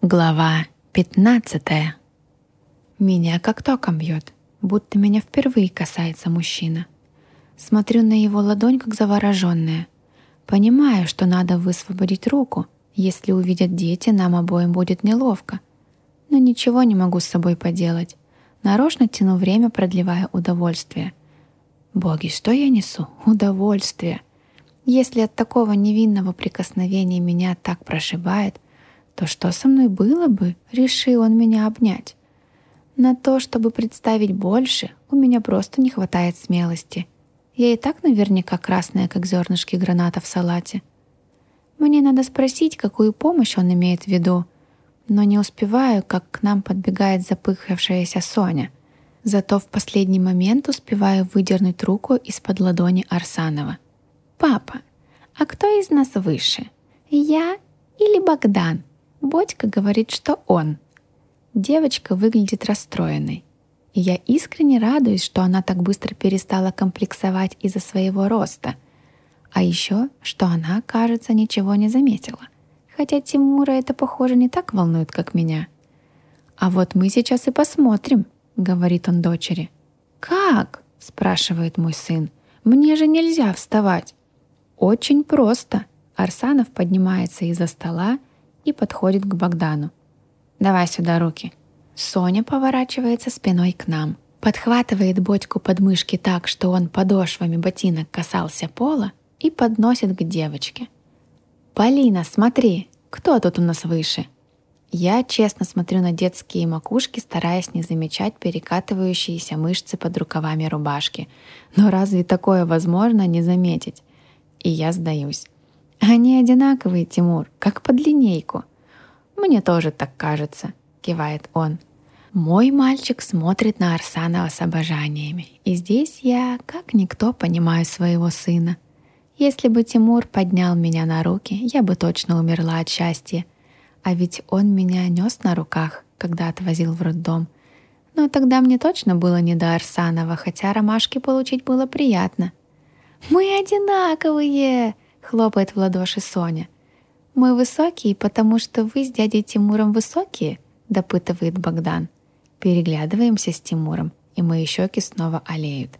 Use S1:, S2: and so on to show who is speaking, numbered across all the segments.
S1: Глава 15 Меня как током бьет, будто меня впервые касается мужчина. Смотрю на его ладонь, как завороженная. Понимаю, что надо высвободить руку. Если увидят дети, нам обоим будет неловко. Но ничего не могу с собой поделать. Нарочно тяну время, продлевая удовольствие. Боги, что я несу? Удовольствие. Если от такого невинного прикосновения меня так прошибает — то что со мной было бы, решил он меня обнять? На то, чтобы представить больше, у меня просто не хватает смелости. Я и так наверняка красная, как зернышки граната в салате. Мне надо спросить, какую помощь он имеет в виду, но не успеваю, как к нам подбегает запыхавшаяся Соня. Зато в последний момент успеваю выдернуть руку из-под ладони Арсанова. «Папа, а кто из нас выше? Я или Богдан?» Бодька говорит, что он. Девочка выглядит расстроенной. И я искренне радуюсь, что она так быстро перестала комплексовать из-за своего роста. А еще, что она, кажется, ничего не заметила. Хотя Тимура это, похоже, не так волнует, как меня. «А вот мы сейчас и посмотрим», — говорит он дочери. «Как?» — спрашивает мой сын. «Мне же нельзя вставать». «Очень просто». Арсанов поднимается из-за стола и подходит к Богдану. «Давай сюда руки». Соня поворачивается спиной к нам, подхватывает бочку под мышки так, что он подошвами ботинок касался пола и подносит к девочке. «Полина, смотри, кто тут у нас выше?» Я честно смотрю на детские макушки, стараясь не замечать перекатывающиеся мышцы под рукавами рубашки. Но разве такое возможно не заметить? И я сдаюсь. Они одинаковые, Тимур, как под линейку. Мне тоже так кажется, кивает он. Мой мальчик смотрит на Арсанова с обожаниями. И здесь я, как никто, понимаю своего сына. Если бы Тимур поднял меня на руки, я бы точно умерла от счастья. А ведь он меня нес на руках, когда отвозил в роддом. Но тогда мне точно было не до Арсанова, хотя ромашки получить было приятно. «Мы одинаковые!» Хлопает в ладоши Соня. «Мы высокие, потому что вы с дядей Тимуром высокие?» Допытывает Богдан. Переглядываемся с Тимуром, и мои щеки снова олеют.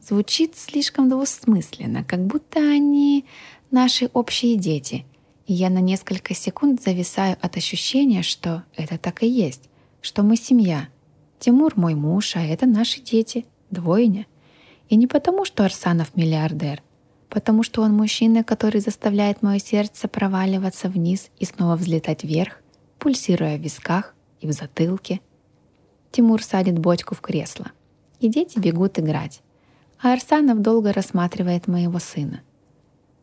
S1: Звучит слишком двусмысленно, как будто они наши общие дети. И я на несколько секунд зависаю от ощущения, что это так и есть, что мы семья. Тимур мой муж, а это наши дети, двойня. И не потому, что Арсанов миллиардер — потому что он мужчина, который заставляет мое сердце проваливаться вниз и снова взлетать вверх, пульсируя в висках и в затылке. Тимур садит бочку в кресло, и дети бегут играть, а Арсанов долго рассматривает моего сына.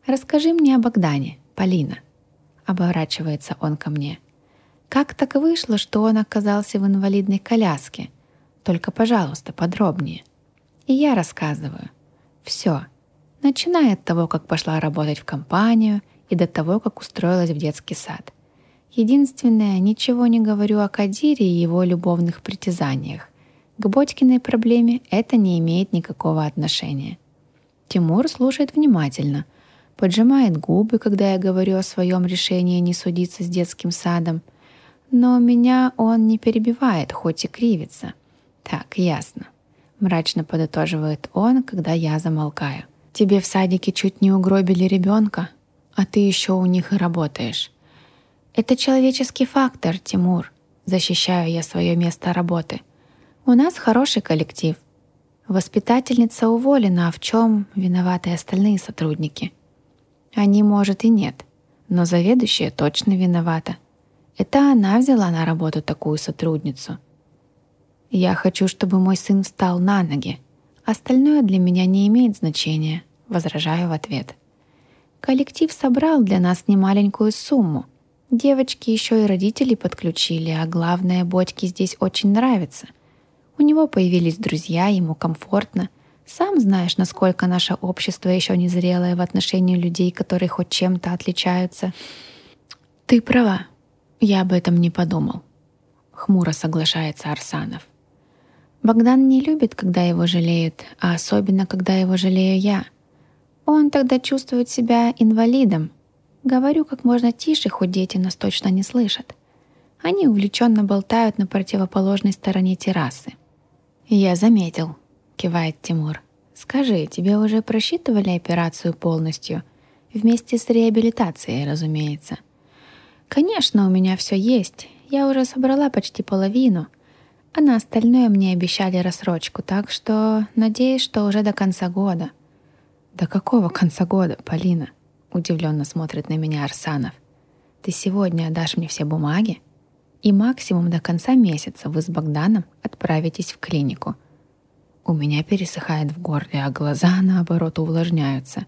S1: «Расскажи мне о Богдане, Полина», — оборачивается он ко мне. «Как так вышло, что он оказался в инвалидной коляске? Только, пожалуйста, подробнее». И я рассказываю. Все, начиная от того, как пошла работать в компанию и до того, как устроилась в детский сад. Единственное, ничего не говорю о Кадире и его любовных притязаниях. К Бодькиной проблеме это не имеет никакого отношения. Тимур слушает внимательно, поджимает губы, когда я говорю о своем решении не судиться с детским садом. Но меня он не перебивает, хоть и кривится. Так, ясно. Мрачно подытоживает он, когда я замолкаю. Тебе в садике чуть не угробили ребенка, а ты еще у них и работаешь. Это человеческий фактор, Тимур. Защищаю я свое место работы. У нас хороший коллектив. Воспитательница уволена, а в чем виноваты остальные сотрудники? Они, может, и нет, но заведующая точно виновата. Это она взяла на работу такую сотрудницу. Я хочу, чтобы мой сын встал на ноги, Остальное для меня не имеет значения, возражаю в ответ. Коллектив собрал для нас немаленькую сумму. Девочки еще и родителей подключили, а главное, Бодьке здесь очень нравится. У него появились друзья, ему комфортно. Сам знаешь, насколько наше общество еще не зрелое в отношении людей, которые хоть чем-то отличаются. Ты права, я об этом не подумал. Хмуро соглашается Арсанов. Богдан не любит, когда его жалеют, а особенно, когда его жалею я. Он тогда чувствует себя инвалидом. Говорю как можно тише, хоть дети нас точно не слышат. Они увлеченно болтают на противоположной стороне террасы. «Я заметил», — кивает Тимур. «Скажи, тебе уже просчитывали операцию полностью? Вместе с реабилитацией, разумеется». «Конечно, у меня все есть. Я уже собрала почти половину. А на остальное мне обещали рассрочку, так что надеюсь, что уже до конца года». «До какого конца года, Полина?» — удивленно смотрит на меня Арсанов. «Ты сегодня отдашь мне все бумаги?» и максимум до конца месяца вы с Богданом отправитесь в клинику. У меня пересыхает в горле, а глаза, наоборот, увлажняются.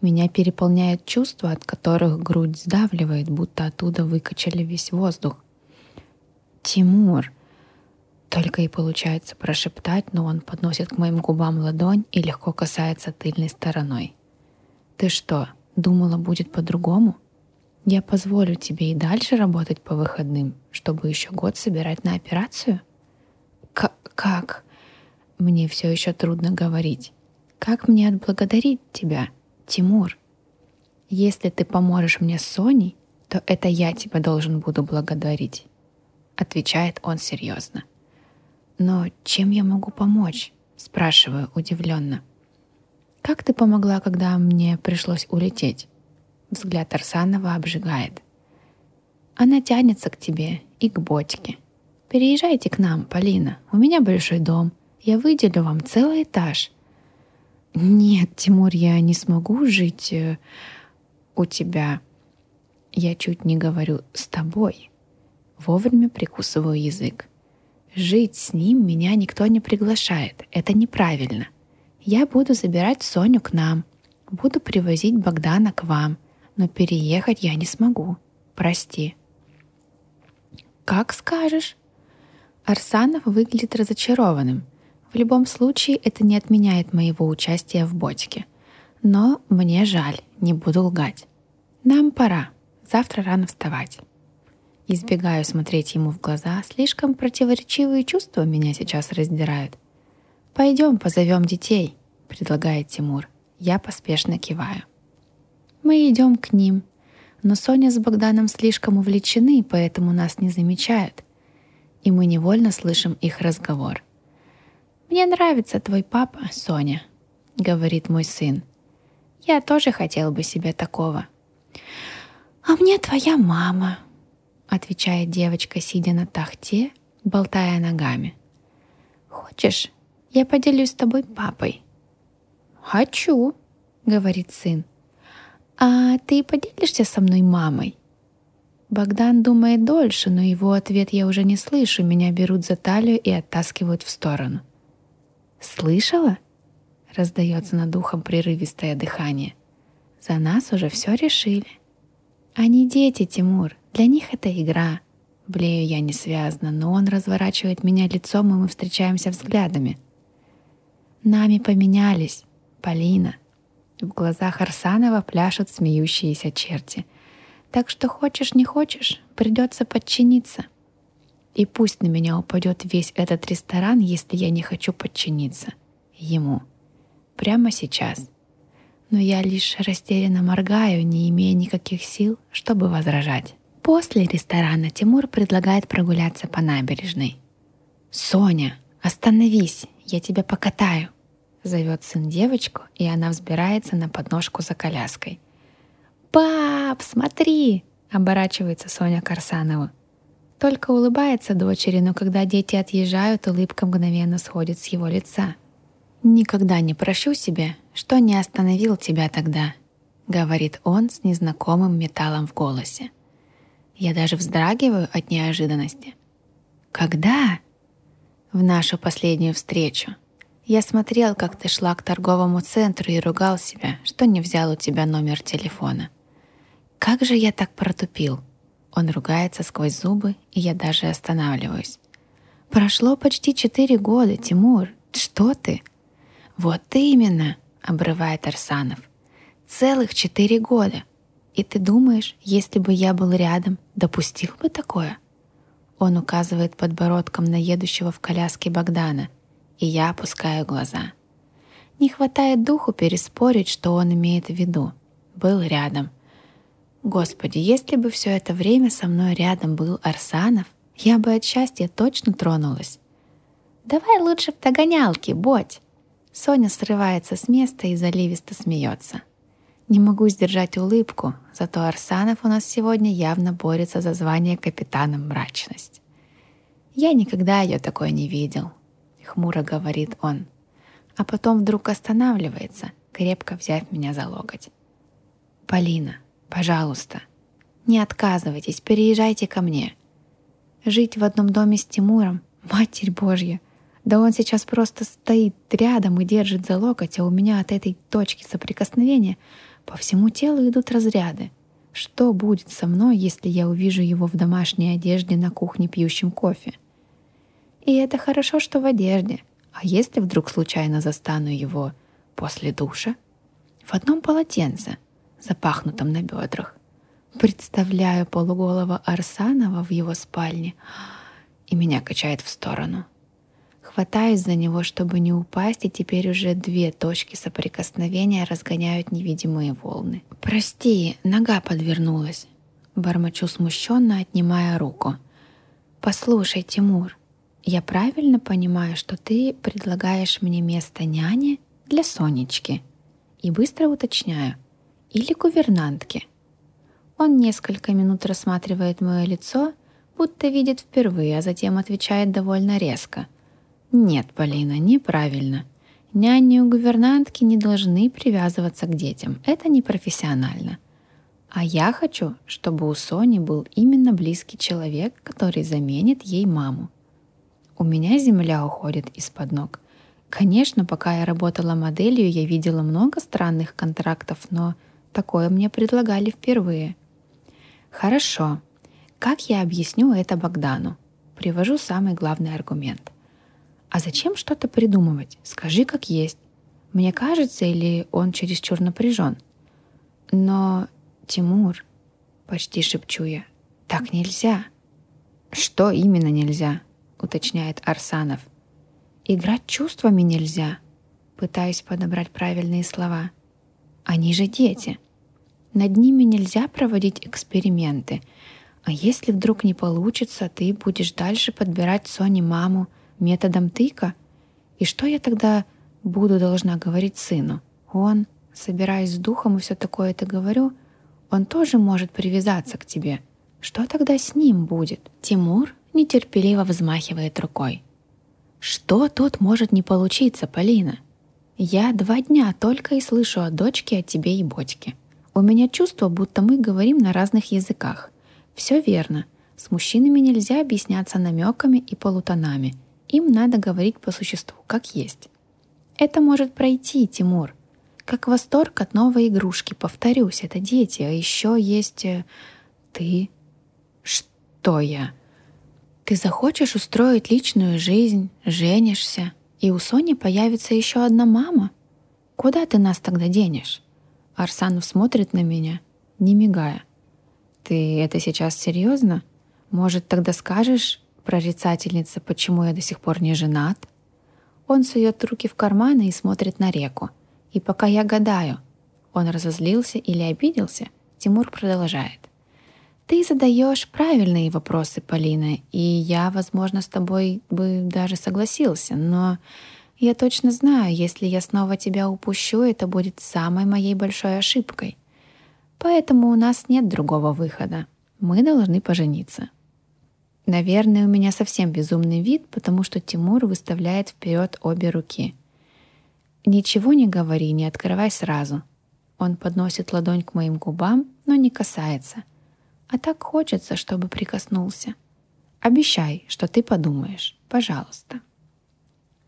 S1: Меня переполняет чувство, от которых грудь сдавливает, будто оттуда выкачали весь воздух. «Тимур!» Только и получается прошептать, но он подносит к моим губам ладонь и легко касается тыльной стороной. «Ты что, думала, будет по-другому?» Я позволю тебе и дальше работать по выходным, чтобы еще год собирать на операцию? К как? Мне все еще трудно говорить. Как мне отблагодарить тебя, Тимур? Если ты поможешь мне с Соней, то это я тебя должен буду благодарить. Отвечает он серьезно. Но чем я могу помочь? Спрашиваю удивленно. Как ты помогла, когда мне пришлось улететь? Взгляд Арсанова обжигает. Она тянется к тебе и к бочке. Переезжайте к нам, Полина. У меня большой дом. Я выделю вам целый этаж. Нет, Тимур, я не смогу жить э, у тебя. Я чуть не говорю с тобой. Вовремя прикусываю язык. Жить с ним меня никто не приглашает. Это неправильно. Я буду забирать Соню к нам. Буду привозить Богдана к вам — но переехать я не смогу. Прости». «Как скажешь». Арсанов выглядит разочарованным. В любом случае это не отменяет моего участия в ботике. Но мне жаль, не буду лгать. Нам пора. Завтра рано вставать. Избегаю смотреть ему в глаза, слишком противоречивые чувства меня сейчас раздирают. «Пойдем, позовем детей», — предлагает Тимур. Я поспешно киваю. Мы идем к ним, но Соня с Богданом слишком увлечены, поэтому нас не замечают, и мы невольно слышим их разговор. «Мне нравится твой папа, Соня», — говорит мой сын. «Я тоже хотел бы себе такого». «А мне твоя мама», — отвечает девочка, сидя на тахте, болтая ногами. «Хочешь, я поделюсь с тобой папой?» «Хочу», — говорит сын. «А ты поделишься со мной мамой?» Богдан думает дольше, но его ответ я уже не слышу. Меня берут за талию и оттаскивают в сторону. «Слышала?» — раздается над ухом прерывистое дыхание. «За нас уже все решили». «Они дети, Тимур. Для них это игра». Блею я несвязно, но он разворачивает меня лицом, и мы встречаемся взглядами. «Нами поменялись, Полина», в глазах Арсанова пляшут смеющиеся черти. Так что хочешь не хочешь, придется подчиниться. И пусть на меня упадет весь этот ресторан, если я не хочу подчиниться ему. Прямо сейчас. Но я лишь растерянно моргаю, не имея никаких сил, чтобы возражать. После ресторана Тимур предлагает прогуляться по набережной. «Соня, остановись, я тебя покатаю», Зовет сын девочку, и она взбирается на подножку за коляской. «Пап, смотри!» — оборачивается Соня Карсанова. Только улыбается дочери, но когда дети отъезжают, улыбка мгновенно сходит с его лица. «Никогда не прощу себе, что не остановил тебя тогда», — говорит он с незнакомым металлом в голосе. Я даже вздрагиваю от неожиданности. «Когда?» «В нашу последнюю встречу», я смотрел, как ты шла к торговому центру и ругал себя, что не взял у тебя номер телефона. Как же я так протупил? Он ругается сквозь зубы, и я даже останавливаюсь. Прошло почти четыре года, Тимур. Что ты? Вот именно, обрывает Арсанов. Целых четыре года. И ты думаешь, если бы я был рядом, допустил бы такое? Он указывает подбородком на едущего в коляске Богдана — и я опускаю глаза. Не хватает духу переспорить, что он имеет в виду. Был рядом. Господи, если бы все это время со мной рядом был Арсанов, я бы от счастья точно тронулась. «Давай лучше в догонялки, боть!» Соня срывается с места и заливисто смеется. Не могу сдержать улыбку, зато Арсанов у нас сегодня явно борется за звание капитана мрачность. «Я никогда ее такой не видел», — хмуро говорит он. А потом вдруг останавливается, крепко взяв меня за локоть. «Полина, пожалуйста, не отказывайтесь, переезжайте ко мне. Жить в одном доме с Тимуром, Матерь Божья, да он сейчас просто стоит рядом и держит за локоть, а у меня от этой точки соприкосновения по всему телу идут разряды. Что будет со мной, если я увижу его в домашней одежде на кухне пьющим кофе? И это хорошо, что в одежде. А если вдруг случайно застану его после душа? В одном полотенце, запахнутом на бедрах. Представляю полуголого Арсанова в его спальне, и меня качает в сторону. Хватаюсь за него, чтобы не упасть, и теперь уже две точки соприкосновения разгоняют невидимые волны. «Прости, нога подвернулась», — бормочу смущенно, отнимая руку. «Послушай, Тимур, я правильно понимаю, что ты предлагаешь мне место няни для Сонечки?» И быстро уточняю. «Или гувернантки?» Он несколько минут рассматривает мое лицо, будто видит впервые, а затем отвечает довольно резко — нет, Полина, неправильно. Няни и гувернантки не должны привязываться к детям. Это непрофессионально. А я хочу, чтобы у Сони был именно близкий человек, который заменит ей маму. У меня земля уходит из-под ног. Конечно, пока я работала моделью, я видела много странных контрактов, но такое мне предлагали впервые. Хорошо. Как я объясню это Богдану? Привожу самый главный аргумент – а зачем что-то придумывать? Скажи, как есть. Мне кажется, или он чересчур напряжен? Но, Тимур, почти шепчу я, так нельзя. Что именно нельзя? Уточняет Арсанов. Играть чувствами нельзя. Пытаюсь подобрать правильные слова. Они же дети. Над ними нельзя проводить эксперименты. А если вдруг не получится, ты будешь дальше подбирать Соне маму, методом тыка? И что я тогда буду должна говорить сыну? Он, собираясь с духом и все такое это говорю, он тоже может привязаться к тебе. Что тогда с ним будет? Тимур нетерпеливо взмахивает рукой. Что тут может не получиться, Полина? Я два дня только и слышу о дочке, о тебе и Бодьке. У меня чувство, будто мы говорим на разных языках. Все верно. С мужчинами нельзя объясняться намеками и полутонами — им надо говорить по существу, как есть. Это может пройти, Тимур. Как восторг от новой игрушки. Повторюсь, это дети. А еще есть э, ты. Что я? Ты захочешь устроить личную жизнь, женишься, и у Сони появится еще одна мама? Куда ты нас тогда денешь? Арсанов смотрит на меня, не мигая. Ты это сейчас серьезно? Может, тогда скажешь, прорицательница, почему я до сих пор не женат. Он сует руки в карманы и смотрит на реку. И пока я гадаю, он разозлился или обиделся, Тимур продолжает. Ты задаешь правильные вопросы, Полина, и я, возможно, с тобой бы даже согласился, но я точно знаю, если я снова тебя упущу, это будет самой моей большой ошибкой. Поэтому у нас нет другого выхода. Мы должны пожениться. Наверное, у меня совсем безумный вид, потому что Тимур выставляет вперед обе руки. «Ничего не говори, не открывай сразу». Он подносит ладонь к моим губам, но не касается. А так хочется, чтобы прикоснулся. Обещай, что ты подумаешь. Пожалуйста.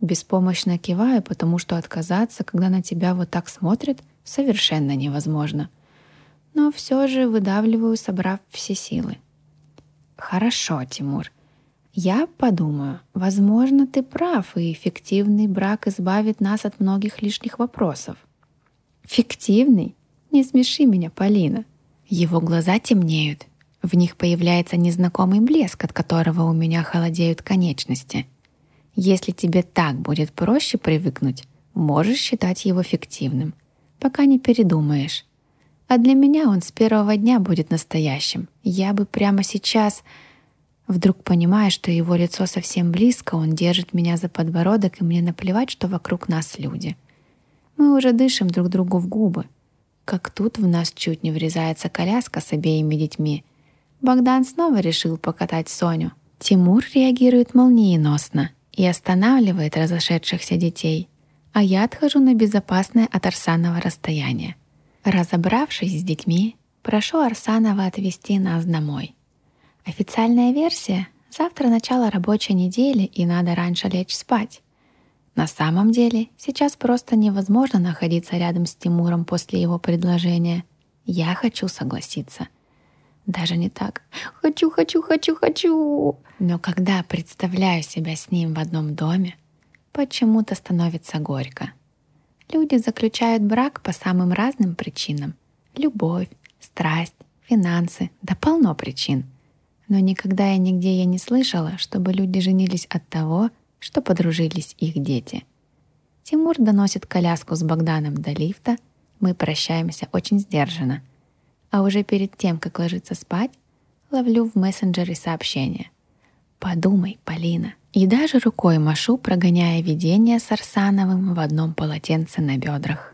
S1: Беспомощно киваю, потому что отказаться, когда на тебя вот так смотрят, совершенно невозможно. Но все же выдавливаю, собрав все силы. Хорошо, Тимур. Я подумаю, возможно, ты прав, и фиктивный брак избавит нас от многих лишних вопросов. Фиктивный? Не смеши меня, Полина. Его глаза темнеют. В них появляется незнакомый блеск, от которого у меня холодеют конечности. Если тебе так будет проще привыкнуть, можешь считать его фиктивным, пока не передумаешь. А для меня он с первого дня будет настоящим. Я бы прямо сейчас... Вдруг понимая, что его лицо совсем близко, он держит меня за подбородок, и мне наплевать, что вокруг нас люди. Мы уже дышим друг другу в губы. Как тут в нас чуть не врезается коляска с обеими детьми. Богдан снова решил покатать Соню. Тимур реагирует молниеносно и останавливает разошедшихся детей, а я отхожу на безопасное от Арсанова расстояние. Разобравшись с детьми, прошу Арсанова отвезти нас домой. Официальная версия — завтра начало рабочей недели и надо раньше лечь спать. На самом деле, сейчас просто невозможно находиться рядом с Тимуром после его предложения. Я хочу согласиться. Даже не так. Хочу, хочу, хочу, хочу. Но когда представляю себя с ним в одном доме, почему-то становится горько. Люди заключают брак по самым разным причинам. Любовь, страсть, финансы, да полно причин. Но никогда и нигде я не слышала, чтобы люди женились от того, что подружились их дети. Тимур доносит коляску с Богданом до лифта, мы прощаемся очень сдержанно. А уже перед тем, как ложиться спать, ловлю в мессенджере сообщение. «Подумай, Полина, и даже рукой машу, прогоняя видение с Арсановым в одном полотенце на бедрах.